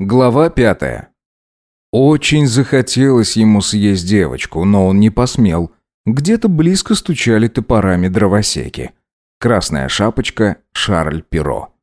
Глава пятая. Очень захотелось ему съесть девочку, но он не посмел. Где-то близко стучали топорами дровосеки. Красная шапочка, Шарль Перо.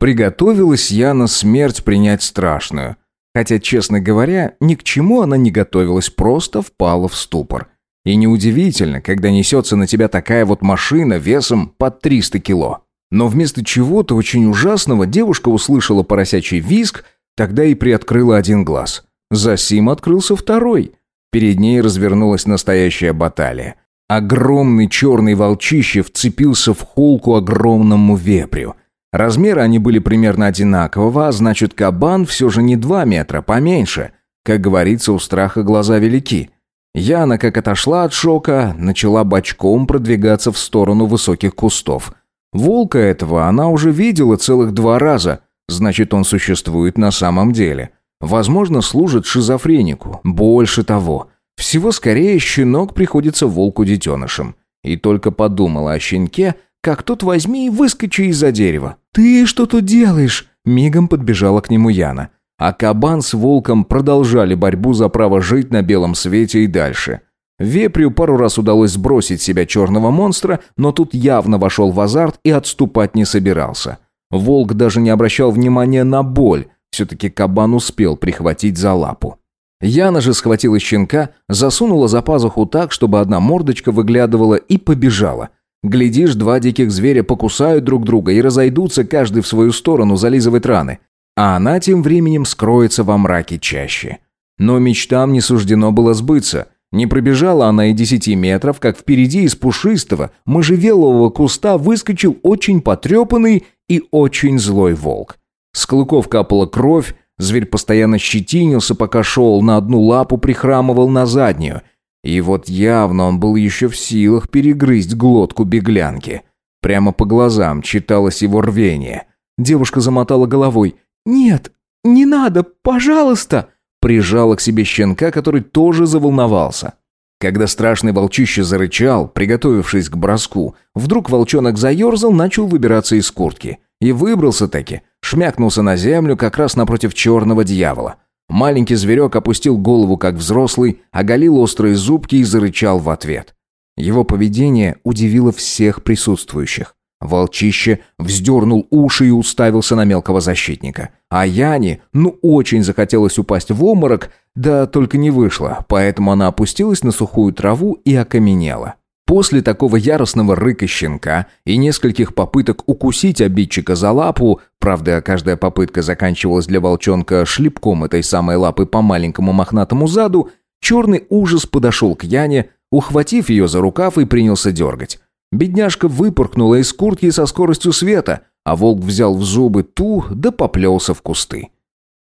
Приготовилась я на смерть принять страшную. Хотя, честно говоря, ни к чему она не готовилась, просто впала в ступор. И неудивительно, когда несется на тебя такая вот машина весом под 300 кило. Но вместо чего-то очень ужасного девушка услышала поросячий визг, тогда и приоткрыла один глаз. Засим открылся второй. Перед ней развернулась настоящая баталия. Огромный черный волчище вцепился в холку огромному вепрю. Размеры они были примерно одинакового, а значит кабан все же не два метра, поменьше. Как говорится, у страха глаза велики. Яна, как отошла от шока, начала бочком продвигаться в сторону высоких кустов. Волка этого она уже видела целых два раза, значит он существует на самом деле. Возможно, служит шизофренику. Больше того. Всего скорее щенок приходится волку детенышем. И только подумала о щенке, как тот возьми и выскочи из-за дерева. «Ты что тут делаешь?» Мигом подбежала к нему Яна. А кабан с волком продолжали борьбу за право жить на белом свете и дальше. Вепрю пару раз удалось сбросить себя черного монстра, но тут явно вошел в азарт и отступать не собирался. Волк даже не обращал внимания на боль, все-таки кабан успел прихватить за лапу. Яна же схватила щенка, засунула за пазуху так, чтобы одна мордочка выглядывала и побежала. Глядишь, два диких зверя покусают друг друга и разойдутся каждый в свою сторону зализывать раны. А она тем временем скроется во мраке чаще. Но мечтам не суждено было сбыться. Не пробежала она и десяти метров, как впереди из пушистого, можжевелового куста выскочил очень потрепанный и очень злой волк. С клыков капала кровь, зверь постоянно щетинился, пока шел, на одну лапу прихрамывал на заднюю. И вот явно он был еще в силах перегрызть глотку беглянки. Прямо по глазам читалось его рвение. Девушка замотала головой. «Нет, не надо, пожалуйста!» Прижала к себе щенка, который тоже заволновался. Когда страшный волчище зарычал, приготовившись к броску, вдруг волчонок заерзал, начал выбираться из куртки. И выбрался таки, шмякнулся на землю как раз напротив черного дьявола. Маленький зверек опустил голову как взрослый, оголил острые зубки и зарычал в ответ. Его поведение удивило всех присутствующих. Волчище вздернул уши и уставился на мелкого защитника. А Яне, ну очень захотелось упасть в обморок, да только не вышло, поэтому она опустилась на сухую траву и окаменела. После такого яростного рыка щенка и нескольких попыток укусить обидчика за лапу, правда, каждая попытка заканчивалась для волчонка шлепком этой самой лапы по маленькому мохнатому заду, черный ужас подошел к Яне, ухватив ее за рукав и принялся дергать. Бедняжка выпорхнула из куртки со скоростью света, а волк взял в зубы ту, да поплелся в кусты.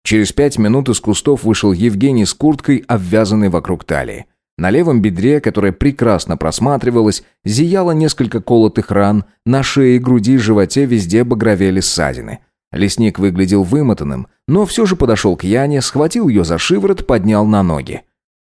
Через пять минут из кустов вышел Евгений с курткой, обвязанной вокруг талии. На левом бедре, которое прекрасно просматривалось, зияло несколько колотых ран, на шее, груди и животе везде багровели ссадины. Лесник выглядел вымотанным, но все же подошел к Яне, схватил ее за шиворот, поднял на ноги.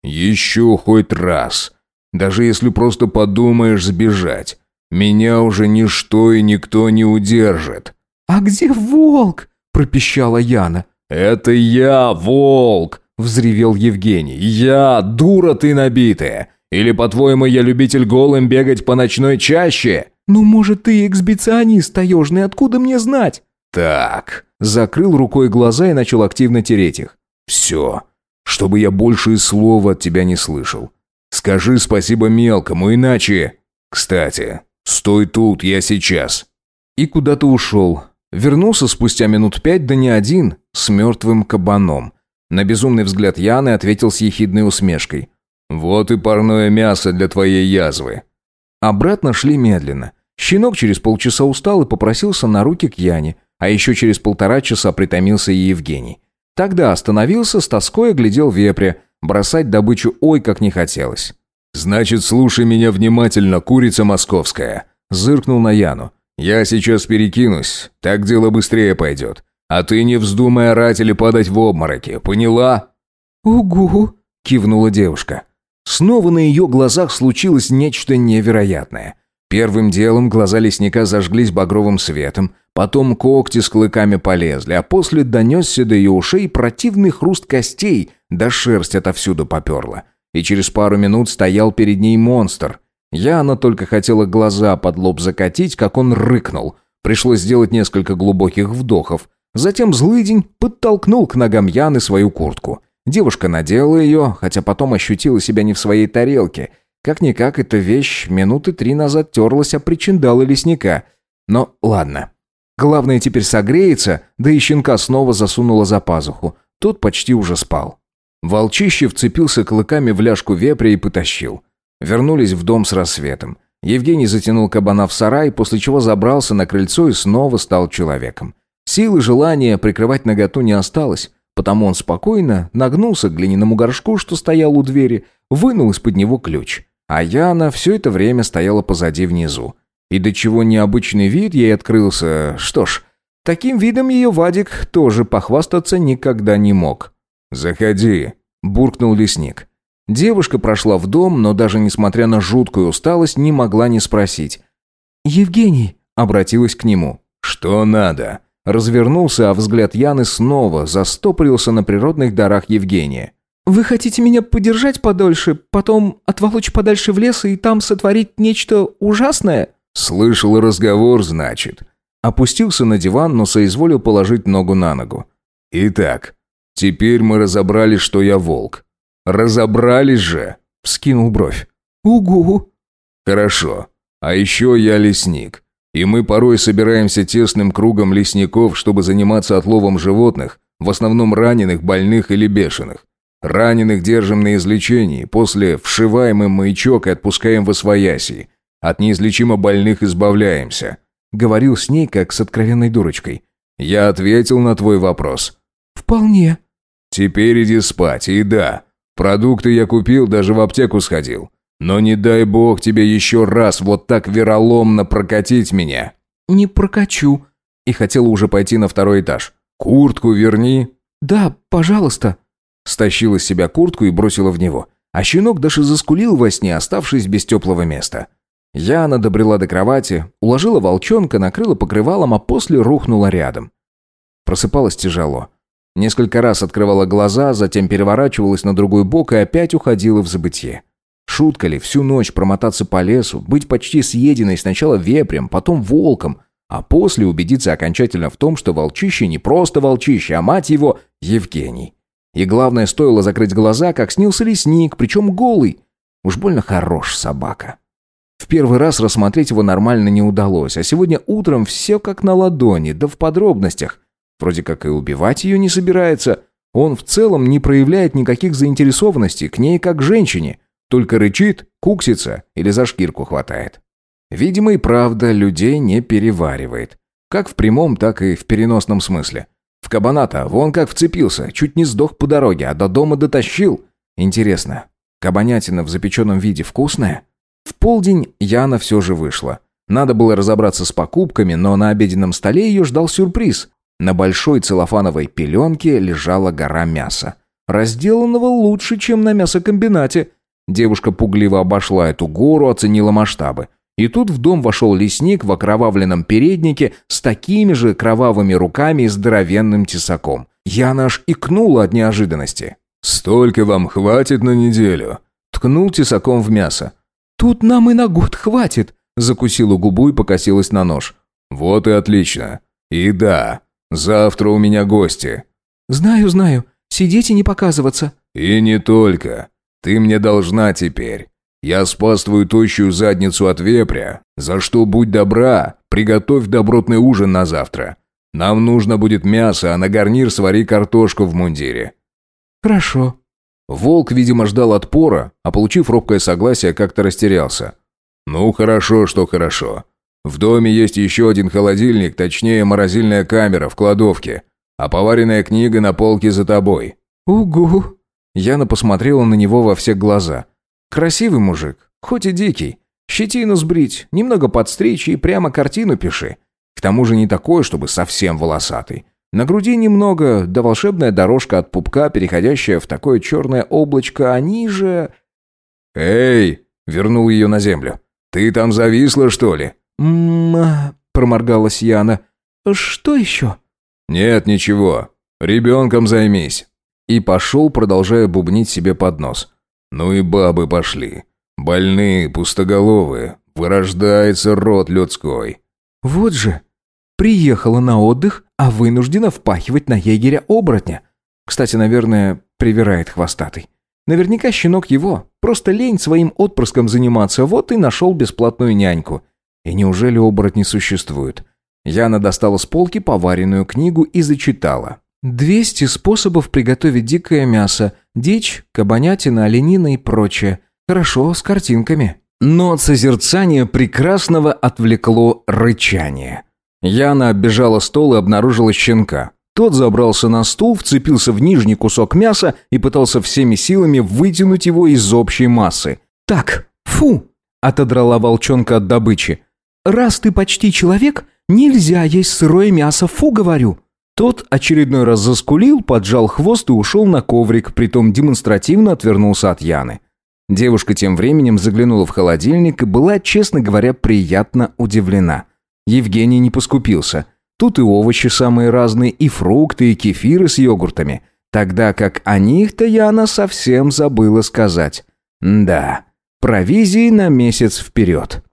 «Еще хоть раз. Даже если просто подумаешь сбежать. Меня уже ничто и никто не удержит». «А где волк?» – пропищала Яна. «Это я, волк!» взревел Евгений. «Я, дура ты набитая! Или, по-твоему, я любитель голым бегать по ночной чаще?» «Ну, может, ты эксбиционист таежный, откуда мне знать?» «Так...» Закрыл рукой глаза и начал активно тереть их. «Все. Чтобы я больше и слова от тебя не слышал. Скажи спасибо мелкому, иначе... Кстати, стой тут, я сейчас». И куда-то ушел. Вернулся спустя минут пять, да не один, с мертвым кабаном. На безумный взгляд Яны ответил с ехидной усмешкой. «Вот и парное мясо для твоей язвы». Обратно шли медленно. Щенок через полчаса устал и попросился на руки к Яне, а еще через полтора часа притомился и Евгений. Тогда остановился, с тоской оглядел вепря. Бросать добычу ой как не хотелось. «Значит, слушай меня внимательно, курица московская», – зыркнул на Яну. «Я сейчас перекинусь, так дело быстрее пойдет. А ты не вздумай орать или падать в обмороки, поняла?» «Угу», – кивнула девушка. Снова на ее глазах случилось нечто невероятное. Первым делом глаза лесника зажглись багровым светом, Потом когти с клыками полезли, а после донесся до ее ушей противный хруст костей, да шерсть отовсюду поперла. И через пару минут стоял перед ней монстр. Яна только хотела глаза под лоб закатить, как он рыкнул. Пришлось сделать несколько глубоких вдохов. Затем злыдень подтолкнул к ногам Яны свою куртку. Девушка надела ее, хотя потом ощутила себя не в своей тарелке. Как-никак эта вещь минуты три назад терлась о причиндалы лесника. Но ладно. Главное теперь согреется, да и щенка снова засунула за пазуху. Тот почти уже спал. Волчище вцепился клыками в ляжку вепря и потащил. Вернулись в дом с рассветом. Евгений затянул кабана в сарай, после чего забрался на крыльцо и снова стал человеком. Силы желания прикрывать наготу не осталось, потому он спокойно нагнулся к глиняному горшку, что стоял у двери, вынул из-под него ключ. А Яна все это время стояла позади внизу. И до чего необычный вид ей открылся. Что ж, таким видом ее Вадик тоже похвастаться никогда не мог. «Заходи», – буркнул лесник. Девушка прошла в дом, но даже несмотря на жуткую усталость, не могла не спросить. «Евгений», – обратилась к нему. «Что надо?» Развернулся, а взгляд Яны снова застопорился на природных дарах Евгения. «Вы хотите меня подержать подольше, потом отволочь подальше в лес и там сотворить нечто ужасное?» «Слышал разговор, значит». Опустился на диван, но соизволил положить ногу на ногу. «Итак, теперь мы разобрались, что я волк. Разобрались же!» Вскинул бровь. «Угу». «Хорошо. А еще я лесник. И мы порой собираемся тесным кругом лесников, чтобы заниматься отловом животных, в основном раненых, больных или бешеных. Раненых держим на излечении, после вшиваем им маячок и отпускаем в освояси. От неизлечимо больных избавляемся. Говорил с ней, как с откровенной дурочкой. Я ответил на твой вопрос. Вполне. Теперь иди спать, и да, продукты я купил, даже в аптеку сходил. Но не дай бог тебе еще раз вот так вероломно прокатить меня. Не прокачу. И хотела уже пойти на второй этаж. Куртку верни. Да, пожалуйста. Стащила с себя куртку и бросила в него. А щенок даже заскулил во сне, оставшись без теплого места. Яна добрела до кровати, уложила волчонка, накрыла покрывалом, а после рухнула рядом. Просыпалась тяжело. Несколько раз открывала глаза, затем переворачивалась на другой бок и опять уходила в забытье. Шутка ли всю ночь промотаться по лесу, быть почти съеденной сначала вепрем, потом волком, а после убедиться окончательно в том, что волчище не просто волчище, а мать его Евгений. И главное, стоило закрыть глаза, как снился лесник, причем голый. Уж больно хорош собака. В первый раз рассмотреть его нормально не удалось, а сегодня утром все как на ладони, да в подробностях. Вроде как и убивать ее не собирается. Он в целом не проявляет никаких заинтересованностей к ней как к женщине. Только рычит, куксится или за шкирку хватает. Видимо и правда людей не переваривает. Как в прямом, так и в переносном смысле. В кабаната вон как вцепился, чуть не сдох по дороге, а до дома дотащил. Интересно, кабанятина в запеченном виде вкусная? В полдень Яна все же вышла. Надо было разобраться с покупками, но на обеденном столе ее ждал сюрприз. На большой целлофановой пеленке лежала гора мяса. Разделанного лучше, чем на мясокомбинате. Девушка пугливо обошла эту гору, оценила масштабы. И тут в дом вошел лесник в окровавленном переднике с такими же кровавыми руками и здоровенным тесаком. Яна аж икнула от неожиданности. «Столько вам хватит на неделю?» Ткнул тесаком в мясо. «Тут нам и на год хватит», – закусила губу и покосилась на нож. «Вот и отлично. И да, завтра у меня гости». «Знаю, знаю. Сидеть и не показываться». «И не только. Ты мне должна теперь. Я спас твою тощую задницу от вепря, за что, будь добра, приготовь добротный ужин на завтра. Нам нужно будет мясо, а на гарнир свари картошку в мундире». «Хорошо», Волк, видимо, ждал отпора, а получив робкое согласие, как-то растерялся. «Ну, хорошо, что хорошо. В доме есть еще один холодильник, точнее, морозильная камера в кладовке, а поваренная книга на полке за тобой». «Угу». Яна посмотрела на него во все глаза. «Красивый мужик, хоть и дикий. Щетину сбрить, немного подстричь и прямо картину пиши. К тому же не такой, чтобы совсем волосатый. На груди немного, да волшебная дорожка от пупка, переходящая в такое черное облачко, а ниже... «Эй!» — вернул ее на землю. «Ты там зависла, что ли?» «М-м-м», проморгалась Яна. Что еще?» «Нет, ничего. Ребенком займись». И пошел, продолжая бубнить себе под нос. «Ну и бабы пошли. Больные, пустоголовые. Вырождается род людской». «Вот же. Приехала на отдых, а вынуждена впахивать на егеря-оборотня. Кстати, наверное, привирает хвостатый. Наверняка щенок его. Просто лень своим отпрыском заниматься, вот и нашел бесплатную няньку. И неужели оборотни существуют? Яна достала с полки поваренную книгу и зачитала. «Двести способов приготовить дикое мясо. Дичь, кабанятина, оленина и прочее. Хорошо, с картинками». Но от созерцания прекрасного отвлекло рычание. Яна оббежала стол и обнаружила щенка. Тот забрался на стул, вцепился в нижний кусок мяса и пытался всеми силами вытянуть его из общей массы. «Так, фу!» – отодрала волчонка от добычи. «Раз ты почти человек, нельзя есть сырое мясо, фу, говорю!» Тот очередной раз заскулил, поджал хвост и ушел на коврик, притом демонстративно отвернулся от Яны. Девушка тем временем заглянула в холодильник и была, честно говоря, приятно удивлена. Евгений не поскупился. Тут и овощи самые разные, и фрукты, и кефиры с йогуртами. Тогда как о них-то Яна совсем забыла сказать. Да, провизии на месяц вперед.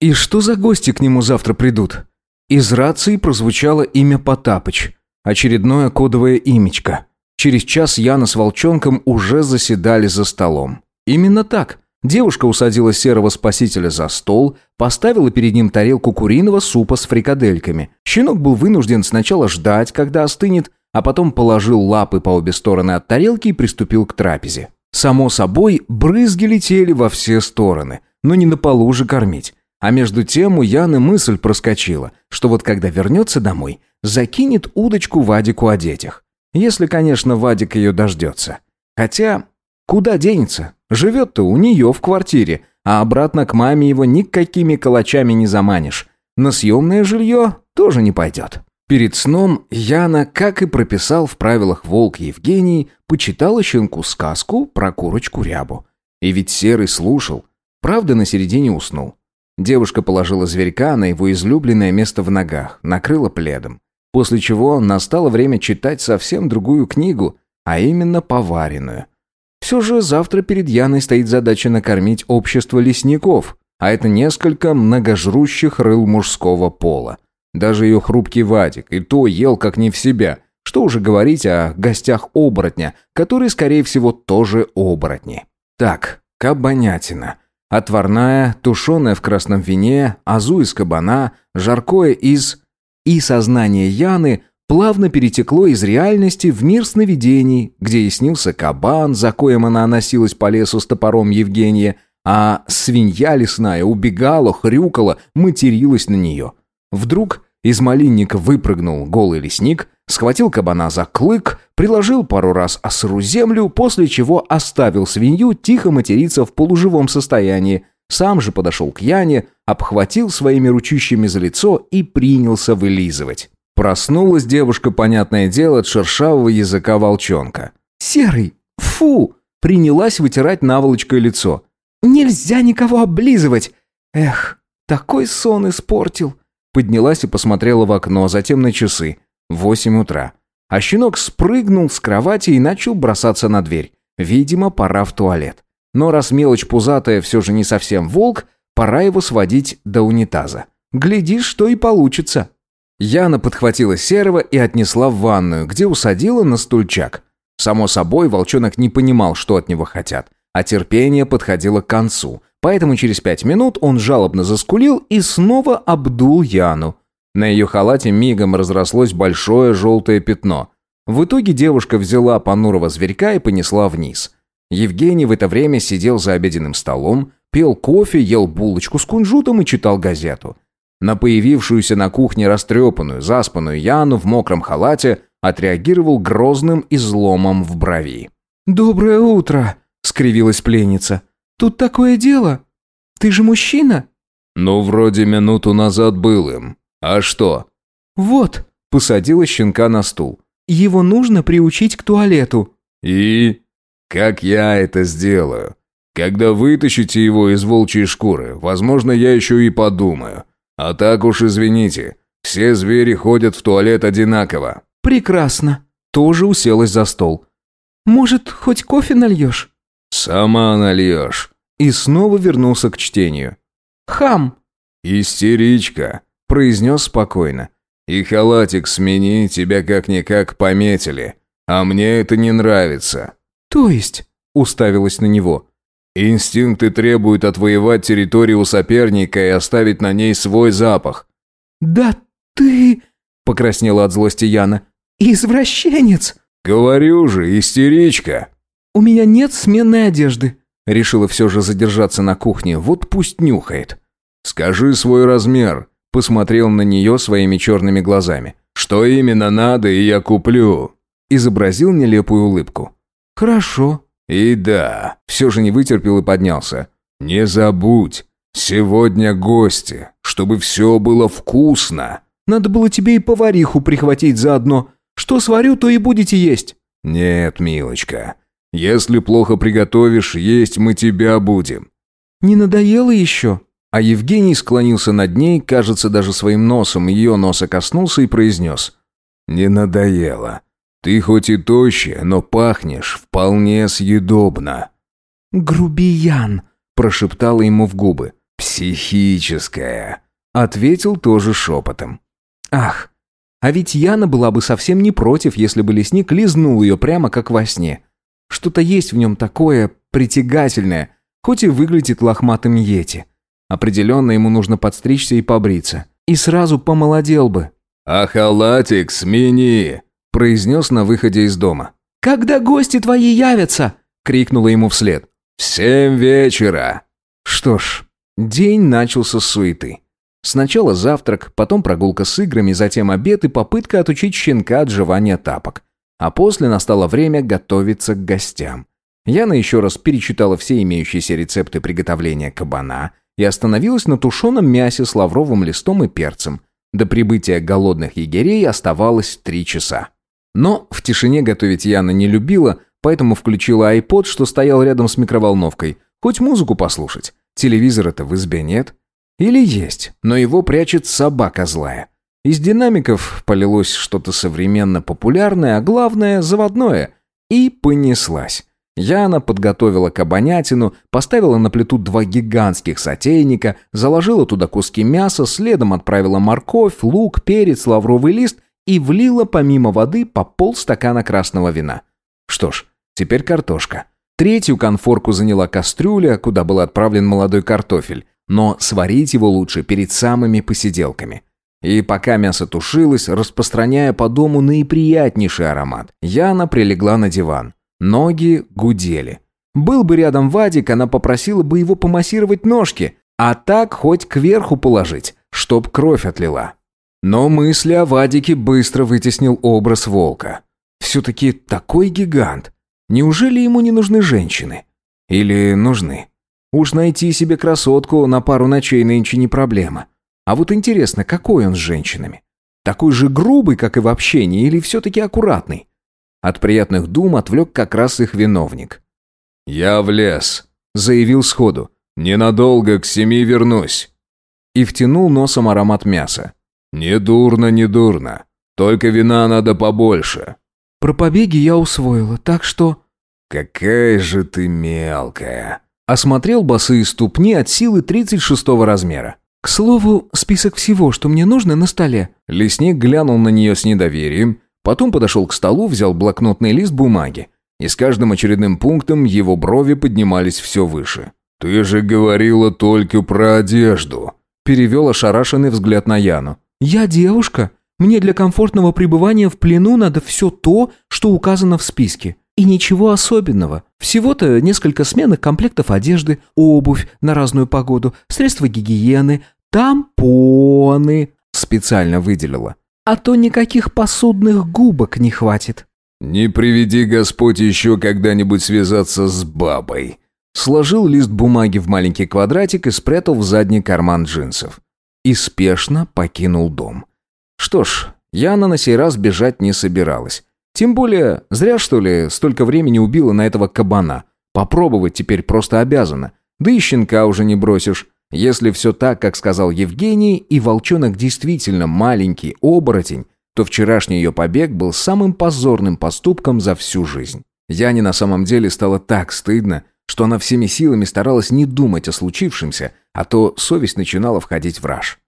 И что за гости к нему завтра придут? Из рации прозвучало имя Потапыч. Очередное кодовое имечко. Через час Яна с волчонком уже заседали за столом. Именно так. Девушка усадила серого спасителя за стол, поставила перед ним тарелку куриного супа с фрикадельками. Щенок был вынужден сначала ждать, когда остынет, а потом положил лапы по обе стороны от тарелки и приступил к трапезе. Само собой, брызги летели во все стороны, но не на полу же кормить. А между тем у Яны мысль проскочила, что вот когда вернется домой, закинет удочку Вадику о детях. Если, конечно, Вадик ее дождется. Хотя Куда денется? Живет-то у нее в квартире, а обратно к маме его никакими калачами не заманишь. На съемное жилье тоже не пойдет. Перед сном Яна, как и прописал в правилах волк Евгений, почитала щенку сказку про курочку-рябу. И ведь Серый слушал. Правда, на середине уснул. Девушка положила зверька на его излюбленное место в ногах, накрыла пледом. После чего настало время читать совсем другую книгу, а именно поваренную. Все же завтра перед Яной стоит задача накормить общество лесников, а это несколько многожрущих рыл мужского пола. Даже ее хрупкий Вадик и то ел как не в себя. Что уже говорить о гостях оборотня, которые, скорее всего, тоже оборотни. Так, кабанятина. Отварная, тушеная в красном вине, азу из кабана, жаркое из... И сознание Яны плавно перетекло из реальности в мир сновидений, где и снился кабан, за коем она носилась по лесу с топором Евгения, а свинья лесная убегала, хрюкала, материлась на нее. Вдруг из малинника выпрыгнул голый лесник, схватил кабана за клык, приложил пару раз о сыру землю, после чего оставил свинью тихо материться в полуживом состоянии, сам же подошел к Яне, обхватил своими ручищами за лицо и принялся вылизывать. Проснулась девушка, понятное дело, от шершавого языка волчонка. «Серый! Фу!» Принялась вытирать наволочкой лицо. «Нельзя никого облизывать! Эх, такой сон испортил!» Поднялась и посмотрела в окно, затем на часы. Восемь утра. А щенок спрыгнул с кровати и начал бросаться на дверь. Видимо, пора в туалет. Но раз мелочь пузатая все же не совсем волк, пора его сводить до унитаза. Глядишь, что и получится. Яна подхватила Серого и отнесла в ванную, где усадила на стульчак. Само собой, волчонок не понимал, что от него хотят, а терпение подходило к концу. Поэтому через пять минут он жалобно заскулил и снова обдул Яну. На ее халате мигом разрослось большое желтое пятно. В итоге девушка взяла понурого зверька и понесла вниз. Евгений в это время сидел за обеденным столом, пил кофе, ел булочку с кунжутом и читал газету. На появившуюся на кухне растрепанную, заспанную Яну в мокром халате отреагировал грозным изломом в брови. «Доброе утро!» — скривилась пленница. «Тут такое дело. Ты же мужчина?» «Ну, вроде минуту назад был им. А что?» «Вот», — посадила щенка на стул. «Его нужно приучить к туалету». «И? Как я это сделаю? Когда вытащите его из волчьей шкуры, возможно, я еще и подумаю. А так уж извините, Все звери ходят в туалет одинаково». «Прекрасно». Тоже уселась за стол. «Может, хоть кофе нальешь?» «Сама нальешь». И снова вернулся к чтению. «Хам!» «Истеричка», – произнес спокойно. «И халатик смени, тебя как-никак пометили. А мне это не нравится». «То есть?» – уставилась на него. «Инстинкты требуют отвоевать территорию соперника и оставить на ней свой запах». «Да ты...» – покраснела от злости Яна. «Извращенец!» «Говорю же, истеричка!» «У меня нет сменной одежды». Решила все же задержаться на кухне, вот пусть нюхает. «Скажи свой размер», – посмотрел на нее своими черными глазами. «Что именно надо, и я куплю». Изобразил нелепую улыбку. «Хорошо». «И да», все же не вытерпел и поднялся. «Не забудь, сегодня гости, чтобы все было вкусно». «Надо было тебе и повариху прихватить заодно. Что сварю, то и будете есть». «Нет, милочка, если плохо приготовишь, есть мы тебя будем». «Не надоело еще?» А Евгений склонился над ней, кажется, даже своим носом ее носа коснулся и произнес. «Не надоело. Ты хоть и тощая, но пахнешь вполне съедобно». «Грубиян», – прошептала ему в губы. «Психическая», – ответил тоже шепотом. «Ах, а ведь Яна была бы совсем не против, если бы лесник лизнул ее прямо как во сне. Что-то есть в нем такое притягательное, хоть и выглядит лохматым йети. Определенно ему нужно подстричься и побриться. И сразу помолодел бы. «А халатик смени!» – произнес на выходе из дома. «Когда гости твои явятся?» – крикнула ему вслед. «В семь вечера!» Что ж, день начался с суеты. Сначала завтрак, потом прогулка с играми, затем обед и попытка отучить щенка от жевания тапок. А после настало время готовиться к гостям. Яна еще раз перечитала все имеющиеся рецепты приготовления кабана, и остановилась на тушеном мясе с лавровым листом и перцем. До прибытия голодных егерей оставалось три часа. Но в тишине готовить Яна не любила, поэтому включила айпод, что стоял рядом с микроволновкой. Хоть музыку послушать. Телевизора-то в избе нет. Или есть, но его прячет собака злая. Из динамиков полилось что-то современно популярное, а главное – заводное. И понеслась. Яна подготовила кабанятину, поставила на плиту два гигантских сотейника, заложила туда куски мяса, следом отправила морковь, лук, перец, лавровый лист и влила помимо воды по полстакана красного вина. Что ж, теперь картошка. Третью конфорку заняла кастрюля, куда был отправлен молодой картофель, но сварить его лучше перед самыми посиделками. И пока мясо тушилось, распространяя по дому наиприятнейший аромат, Яна прилегла на диван. Ноги гудели. Был бы рядом Вадик, она попросила бы его помассировать ножки, а так хоть кверху положить, чтоб кровь отлила. Но мысли о Вадике быстро вытеснил образ волка. Все-таки такой гигант. Неужели ему не нужны женщины? Или нужны? Уж найти себе красотку на пару ночей нынче не проблема. А вот интересно, какой он с женщинами? Такой же грубый, как и в общении, или все-таки аккуратный? От приятных дум отвлек как раз их виновник. «Я в лес», — заявил сходу. «Ненадолго к семи вернусь». И втянул носом аромат мяса. «Не дурно, не дурно. Только вина надо побольше». «Про побеги я усвоила, так что...» «Какая же ты мелкая!» Осмотрел босые ступни от силы 36 размера. «К слову, список всего, что мне нужно, на столе». Лесник глянул на нее с недоверием, Потом подошел к столу, взял блокнотный лист бумаги. И с каждым очередным пунктом его брови поднимались все выше. «Ты же говорила только про одежду», – перевел ошарашенный взгляд на Яну. «Я девушка. Мне для комфортного пребывания в плену надо все то, что указано в списке. И ничего особенного. Всего-то несколько сменных комплектов одежды, обувь на разную погоду, средства гигиены, тампоны». Специально выделила а то никаких посудных губок не хватит». «Не приведи Господь еще когда-нибудь связаться с бабой». Сложил лист бумаги в маленький квадратик и спрятал в задний карман джинсов. И спешно покинул дом. Что ж, Яна на сей раз бежать не собиралась. Тем более, зря что ли столько времени убила на этого кабана. Попробовать теперь просто обязана. Да и щенка уже не бросишь. Если все так, как сказал Евгений, и волчонок действительно маленький оборотень, то вчерашний ее побег был самым позорным поступком за всю жизнь. Яне на самом деле стало так стыдно, что она всеми силами старалась не думать о случившемся, а то совесть начинала входить в раж.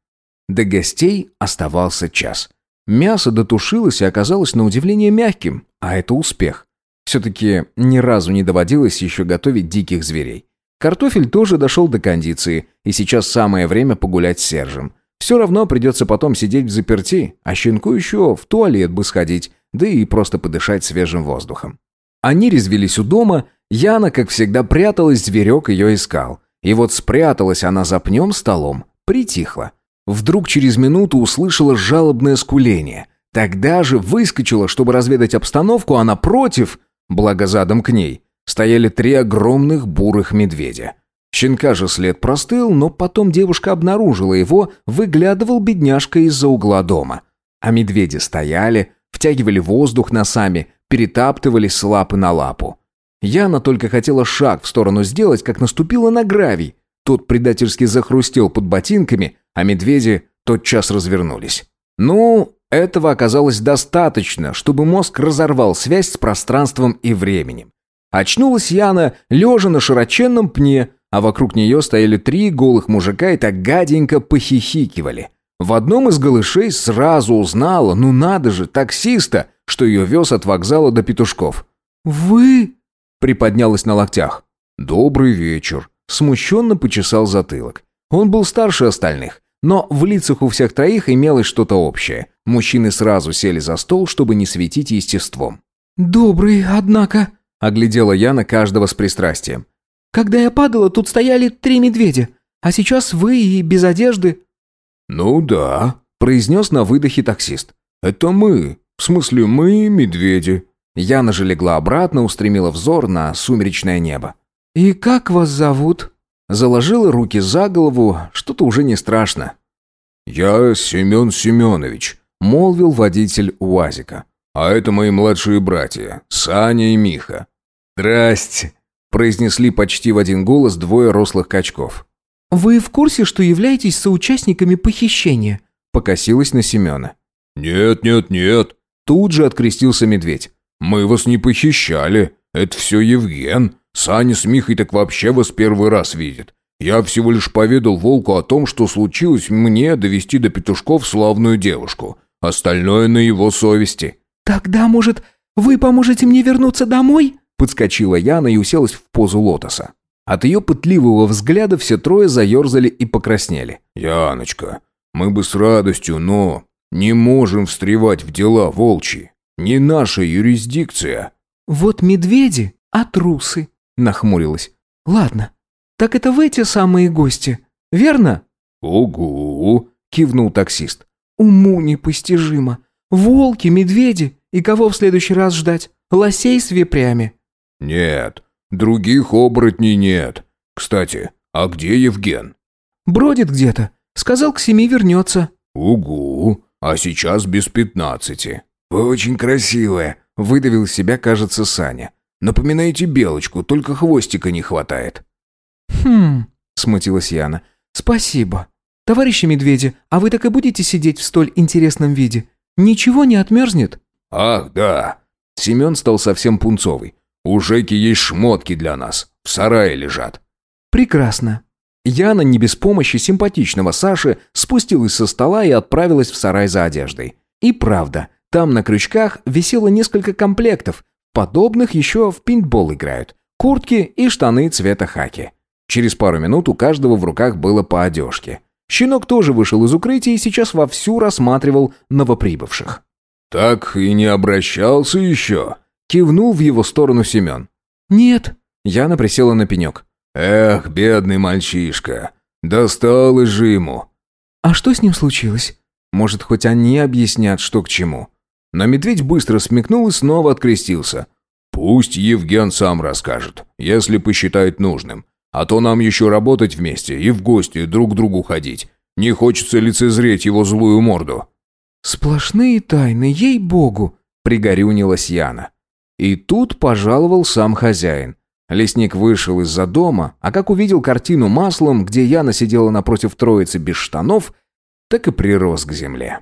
До гостей оставался час. Мясо дотушилось и оказалось на удивление мягким, а это успех. Все-таки ни разу не доводилось еще готовить диких зверей. Картофель тоже дошел до кондиции, и сейчас самое время погулять с Сержем. Все равно придется потом сидеть в заперти, а щенку еще в туалет бы сходить, да и просто подышать свежим воздухом. Они резвились у дома, Яна, как всегда, пряталась, зверек ее искал. И вот спряталась она за пнем столом, притихла. Вдруг через минуту услышала жалобное скуление. Тогда же выскочила, чтобы разведать обстановку, а напротив, благо задом к ней, стояли три огромных бурых медведя. Щенка же след простыл, но потом девушка обнаружила его, выглядывал бедняжка из-за угла дома. А медведи стояли, втягивали воздух носами, перетаптывались с лапы на лапу. Яна только хотела шаг в сторону сделать, как наступила на гравий. Тот предательски захрустел под ботинками, а медведи тотчас развернулись. Ну, этого оказалось достаточно, чтобы мозг разорвал связь с пространством и временем. Очнулась Яна, лежа на широченном пне, а вокруг нее стояли три голых мужика и так гаденько похихикивали. В одном из голышей сразу узнала, ну надо же, таксиста, что ее вез от вокзала до петушков. «Вы?» – приподнялась на локтях. «Добрый вечер», – смущенно почесал затылок. Он был старше остальных, но в лицах у всех троих имелось что-то общее. Мужчины сразу сели за стол, чтобы не светить естеством. «Добрый, однако», – оглядела Яна каждого с пристрастием. «Когда я падала, тут стояли три медведя, а сейчас вы и без одежды». «Ну да», – произнес на выдохе таксист. «Это мы. В смысле, мы медведи». Яна же легла обратно, устремила взор на сумеречное небо. «И как вас зовут?» Заложила руки за голову, что-то уже не страшно. «Я Семен Семенович», — молвил водитель УАЗика. «А это мои младшие братья, Саня и Миха». «Здрасте», — произнесли почти в один голос двое рослых качков. «Вы в курсе, что являетесь соучастниками похищения?» — покосилась на Семена. «Нет, нет, нет», — тут же открестился медведь. «Мы вас не похищали. Это все Евген. Саня с Михой так вообще вас первый раз видит. Я всего лишь поведал Волку о том, что случилось мне довести до петушков славную девушку. Остальное на его совести». «Тогда, может, вы поможете мне вернуться домой?» Подскочила Яна и уселась в позу лотоса. От ее пытливого взгляда все трое заерзали и покраснели. «Яночка, мы бы с радостью, но не можем встревать в дела волчьи. Не наша юрисдикция». «Вот медведи, а трусы», нахмурилась. «Ладно, так это вы те самые гости, верно?» «Угу», — кивнул таксист. «Уму непостижимо. Волки, медведи. И кого в следующий раз ждать? Лосей с вепрями?» «Нет, других оборотней нет. Кстати, а где Евген?» «Бродит где-то. Сказал, к семи вернется». «Угу, а сейчас без пятнадцати». «Вы очень красивая», — выдавил себя, кажется, Саня. Напоминаете белочку, только хвостика не хватает». «Хм...» — смутилась Яна. «Спасибо. Товарищи медведи, а вы так и будете сидеть в столь интересном виде? Ничего не отмерзнет?» «Ах, да». Семен стал совсем пунцовый. «У Жеки есть шмотки для нас. В сарае лежат». «Прекрасно». Яна, не без помощи симпатичного Саши, спустилась со стола и отправилась в сарай за одеждой. И правда, там на крючках висело несколько комплектов, Подобных еще в пинтбол играют. Куртки и штаны цвета хаки. Через пару минут у каждого в руках было по одежке. Щенок тоже вышел из укрытия и сейчас вовсю рассматривал новоприбывших. «Так и не обращался еще?» Кивнул в его сторону Семен. «Нет». Яна присела на пенек. «Эх, бедный мальчишка. Досталось же ему». «А что с ним случилось?» «Может, хоть они объяснят, что к чему?» Но медведь быстро смекнул и снова открестился. «Пусть Евген сам расскажет, если посчитает нужным. А то нам еще работать вместе и в гости друг к другу ходить. Не хочется лицезреть его злую морду». «Сплошные тайны, ей-богу!» — пригорюнилась Яна. И тут пожаловал сам хозяин. Лесник вышел из-за дома, а как увидел картину маслом, где Яна сидела напротив троицы без штанов, так и прирос к земле.